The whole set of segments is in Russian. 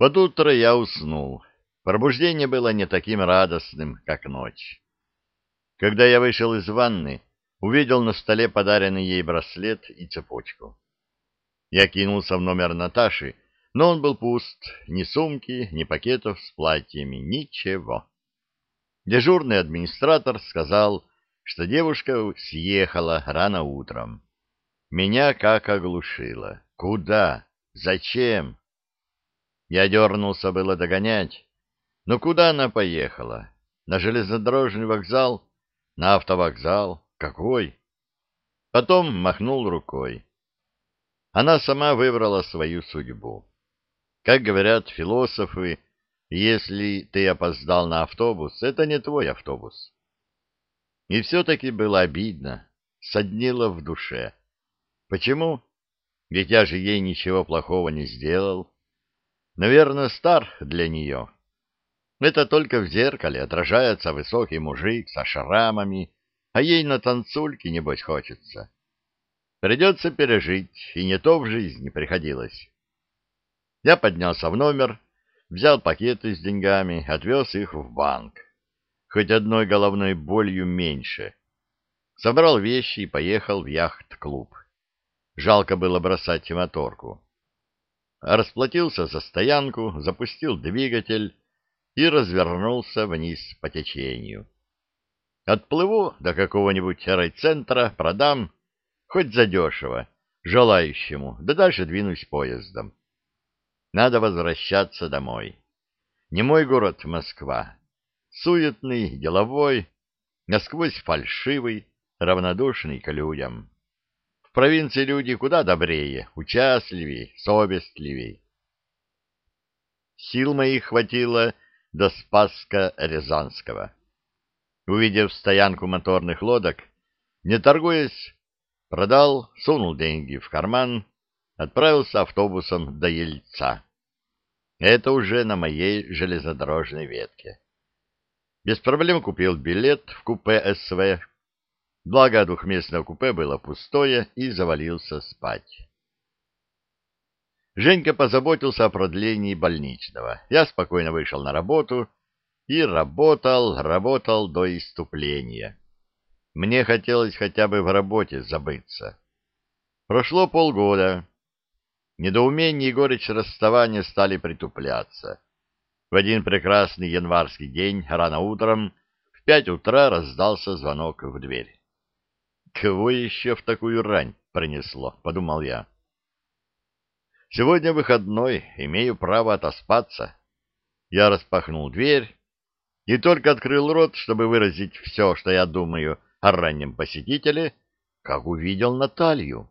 Под утро я уснул. Пробуждение было не таким радостным, как ночь. Когда я вышел из ванны, увидел на столе подаренный ей браслет и цепочку. Я кинулся в номер Наташи, но он был пуст, ни сумки, ни пакетов с платьями, ничего. Дежурный администратор сказал, что девушка съехала рано утром. Меня как оглушило. Куда? Зачем? Я дернулся было догонять. Но куда она поехала? На железнодорожный вокзал? На автовокзал? Какой? Потом махнул рукой. Она сама выбрала свою судьбу. Как говорят философы, если ты опоздал на автобус, это не твой автобус. И все-таки было обидно, соднило в душе. Почему? Ведь я же ей ничего плохого не сделал. Наверное, стар для нее. Это только в зеркале отражается высокий мужик со шрамами, а ей на танцульке, небось, хочется. Придется пережить, и не то в жизни приходилось. Я поднялся в номер, взял пакеты с деньгами, отвез их в банк. Хоть одной головной болью меньше. Собрал вещи и поехал в яхт-клуб. Жалко было бросать моторку расплатился за стоянку, запустил двигатель и развернулся вниз по течению. Отплыву до какого-нибудь райцентра, продам, хоть задешево, желающему, да дальше двинусь поездом. Надо возвращаться домой. Не мой город Москва. Суетный, деловой, насквозь фальшивый, равнодушный к людям. В провинции люди куда добрее, участливее, совестливее. Сил моих хватило до Спаска Рязанского. Увидев стоянку моторных лодок, не торгуясь, продал, сунул деньги в карман, отправился автобусом до Ельца. Это уже на моей железнодорожной ветке. Без проблем купил билет в купе СВ Благо, двухместное купе было пустое и завалился спать. Женька позаботился о продлении больничного. Я спокойно вышел на работу и работал, работал до иступления. Мне хотелось хотя бы в работе забыться. Прошло полгода. Недоумение и горечь расставания стали притупляться. В один прекрасный январский день, рано утром, в пять утра раздался звонок в дверь. Кого еще в такую рань принесло, подумал я. Сегодня выходной, имею право отоспаться. Я распахнул дверь и только открыл рот, чтобы выразить все, что я думаю о раннем посетителе, как увидел Наталью.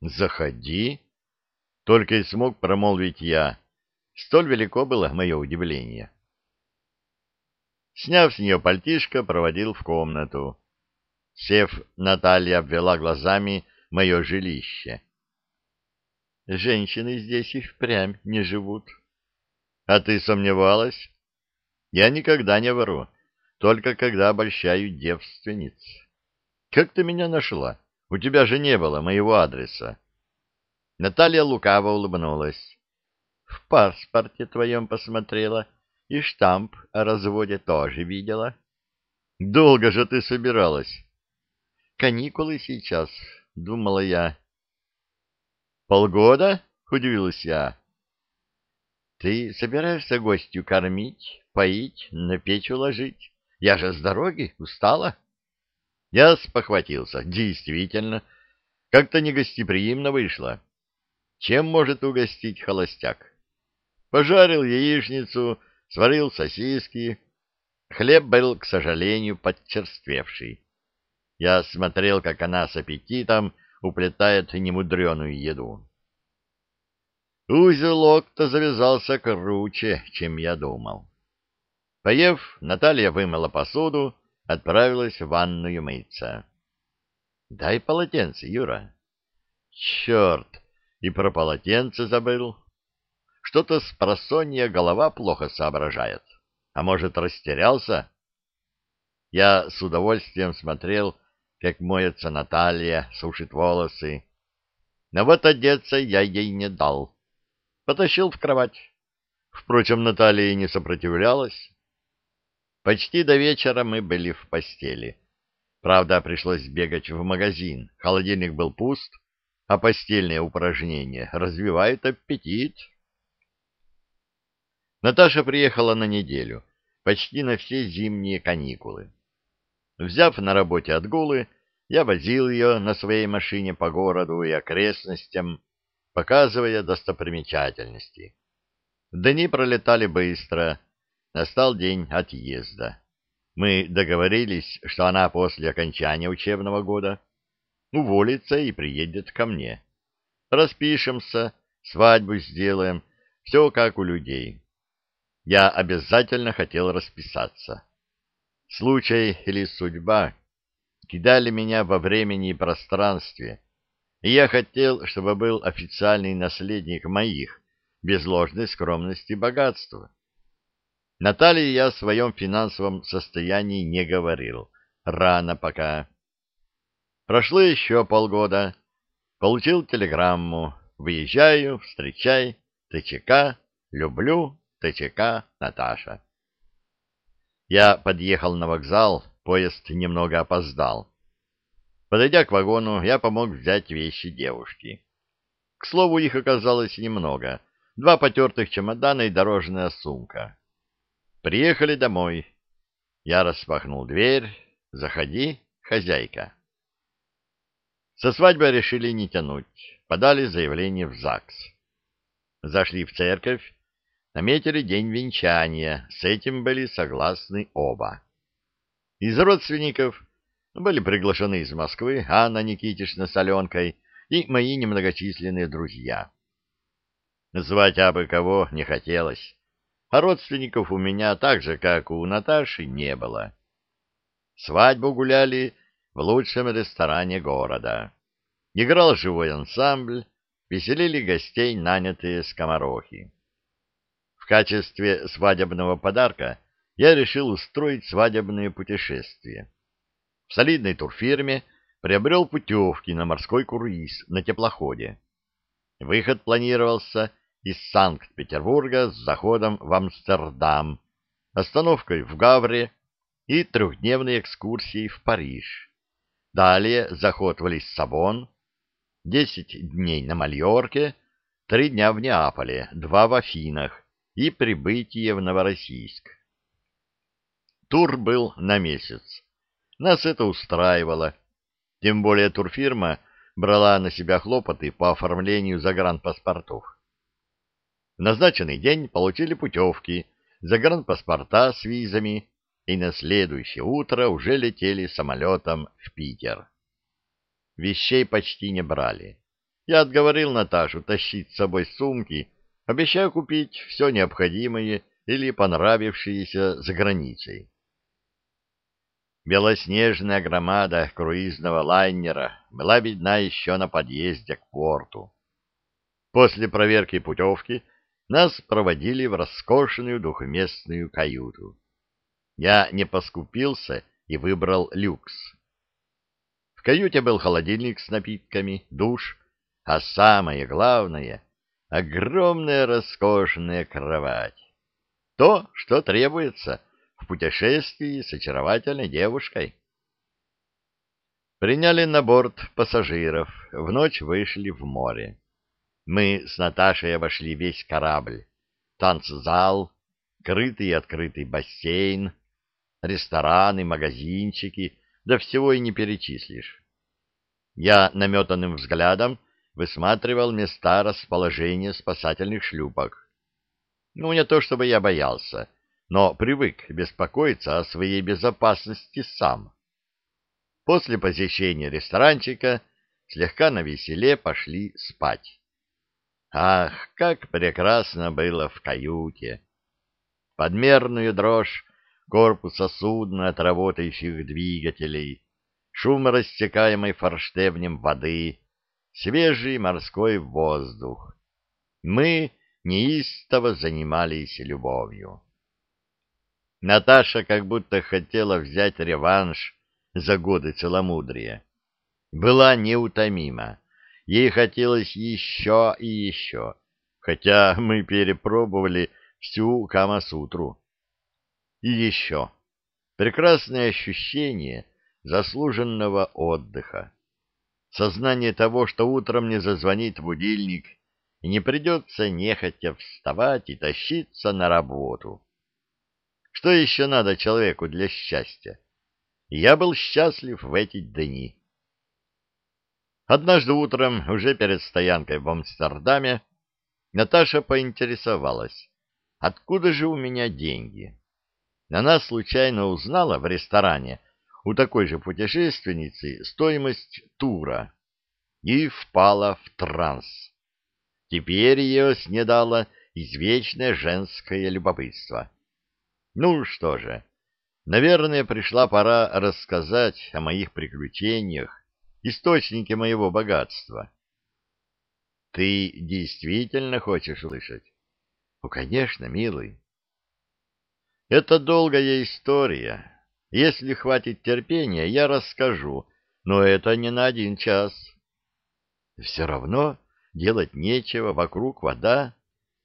«Заходи!» — только и смог промолвить я. Столь велико было мое удивление. Сняв с нее пальтишко, проводил в комнату. Сев, Наталья обвела глазами мое жилище. Женщины здесь и впрямь не живут. А ты сомневалась? Я никогда не вору, только когда обольщаю девственниц. Как ты меня нашла? У тебя же не было моего адреса. Наталья лукаво улыбнулась. В паспорте твоем посмотрела, и штамп о разводе тоже видела. Долго же ты собиралась? Каникулы сейчас, — думала я. — Полгода? — удивилась я. — Ты собираешься гостью кормить, поить, на печь уложить? Я же с дороги устала. Я спохватился. Действительно, как-то негостеприимно вышло. Чем может угостить холостяк? Пожарил яичницу, сварил сосиски. Хлеб был, к сожалению, подчерствевший. Я смотрел, как она с аппетитом уплетает немудреную еду. Узелок-то завязался круче, чем я думал. Поев, Наталья вымыла посуду, отправилась в ванную мыться. — Дай полотенце, Юра. — Черт, и про полотенце забыл. Что-то с просонья голова плохо соображает. А может, растерялся? Я с удовольствием смотрел как моется Наталья, сушит волосы. Но вот одеться я ей не дал. Потащил в кровать. Впрочем, Наталья не сопротивлялась. Почти до вечера мы были в постели. Правда, пришлось бегать в магазин. Холодильник был пуст, а постельные упражнения развивают аппетит. Наташа приехала на неделю, почти на все зимние каникулы. Взяв на работе отгулы, я возил ее на своей машине по городу и окрестностям, показывая достопримечательности. Дни пролетали быстро, настал день отъезда. Мы договорились, что она после окончания учебного года уволится и приедет ко мне. Распишемся, свадьбу сделаем, все как у людей. Я обязательно хотел расписаться. Случай или судьба кидали меня во времени и пространстве, и я хотел, чтобы был официальный наследник моих, без ложной скромности богатства. Наталье я о своем финансовом состоянии не говорил. Рано пока. Прошло еще полгода. Получил телеграмму. Выезжаю, встречай, ТЧК, люблю, ТЧК, Наташа. Я подъехал на вокзал, поезд немного опоздал. Подойдя к вагону, я помог взять вещи девушки. К слову, их оказалось немного. Два потертых чемодана и дорожная сумка. Приехали домой. Я распахнул дверь. Заходи, хозяйка. Со свадьбой решили не тянуть. Подали заявление в ЗАГС. Зашли в церковь, наметили день венчания. С этим были согласны оба. Из родственников были приглашены из Москвы Анна Никитична с Аленкой и мои немногочисленные друзья. Звать абы кого не хотелось а родственников у меня так же, как у Наташи, не было. Свадьбу гуляли в лучшем ресторане города. Играл живой ансамбль, веселили гостей нанятые скоморохи. Качестве свадебного подарка я решил устроить свадебное путешествие. В солидной турфирме приобрел путевки на морской круиз на теплоходе. Выход планировался из Санкт-Петербурга с заходом в Амстердам, остановкой в Гавре и трехдневной экскурсией в Париж. Далее заход в Лиссабон, десять дней на Мальорке, три дня в Неаполе, два в Афинах и прибытие в Новороссийск. Тур был на месяц. Нас это устраивало. Тем более турфирма брала на себя хлопоты по оформлению загранпаспортов. В назначенный день получили путевки, загранпаспорта с визами и на следующее утро уже летели самолетом в Питер. Вещей почти не брали. Я отговорил Наташу тащить с собой сумки, обещаю купить все необходимое или понравившееся за границей. Белоснежная громада круизного лайнера была видна еще на подъезде к порту. После проверки путевки нас проводили в роскошную двухместную каюту. Я не поскупился и выбрал люкс. В каюте был холодильник с напитками, душ, а самое главное — огромная роскошная кровать. То, что требуется в путешествии с очаровательной девушкой. Приняли на борт пассажиров, в ночь вышли в море. Мы с Наташей обошли весь корабль. Танцзал, крытый и открытый бассейн, рестораны, магазинчики, да всего и не перечислишь. Я наметанным взглядом высматривал места расположения спасательных шлюпок. Ну, не то чтобы я боялся, но привык беспокоиться о своей безопасности сам. После посещения ресторанчика слегка навеселе пошли спать. Ах, как прекрасно было в каюте! Подмерную дрожь корпуса судна от работающих двигателей, шум рассекаемой форштевнем воды, свежий морской воздух. Мы неистово занимались любовью. Наташа как будто хотела взять реванш за годы целомудрия. Была неутомима Ей хотелось еще и еще, хотя мы перепробовали всю Кама-сутру. И еще прекрасное ощущение заслуженного отдыха. Сознание того, что утром не зазвонит будильник и не придется нехотя вставать и тащиться на работу. Что еще надо человеку для счастья? Я был счастлив в эти дни. Однажды утром, уже перед стоянкой в Амстердаме, Наташа поинтересовалась, откуда же у меня деньги. Она случайно узнала в ресторане у такой же путешественницы стоимость тура и впала в транс. Теперь ее снедало извечное женское любопытство. Ну что же, наверное, пришла пора рассказать о моих приключениях, источнике моего богатства. Ты действительно хочешь слышать? Ну, конечно, милый. Это долгая история. Если хватит терпения, я расскажу, но это не на один час. Все равно делать нечего, вокруг вода.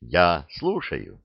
Я слушаю.